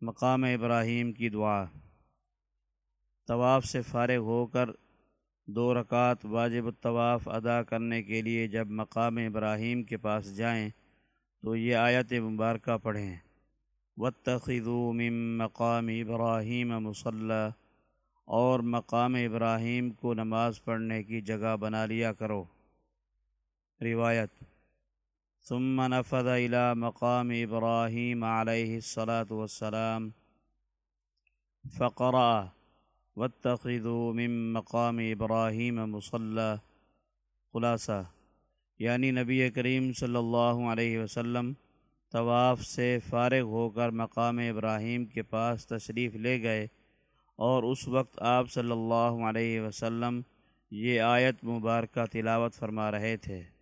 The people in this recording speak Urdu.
مقام ابراہیم کی دعا۔ طواف سے فارغ ہو کر دو رکعت واجب الطواف ادا کرنے کے لیے جب مقام ابراہیم کے پاس جائیں تو یہ آیت مبارکہ پڑھیں۔ واتخذوا من مقام ابراہیم مصلح اور مقام ابراہیم کو نماز پڑھنے کی جگہ بنا لیا کرو۔ روایت۔ ثم نفذ الى مقام ابراہیم علیہ الصلاۃ والسلام فقرا واتخذوا من مقام ابراہیم مصلح خلاصہ یعنی نبی کریم صلی اللہ علیہ وسلم طواف سے فارغ ہو کر مقام ابراہیم کے پاس تشریف لے گئے اور اس وقت آپ صلی اللہ علیہ وسلم یہ آیت مبارکہ تلاوت فرما رہے تھے۔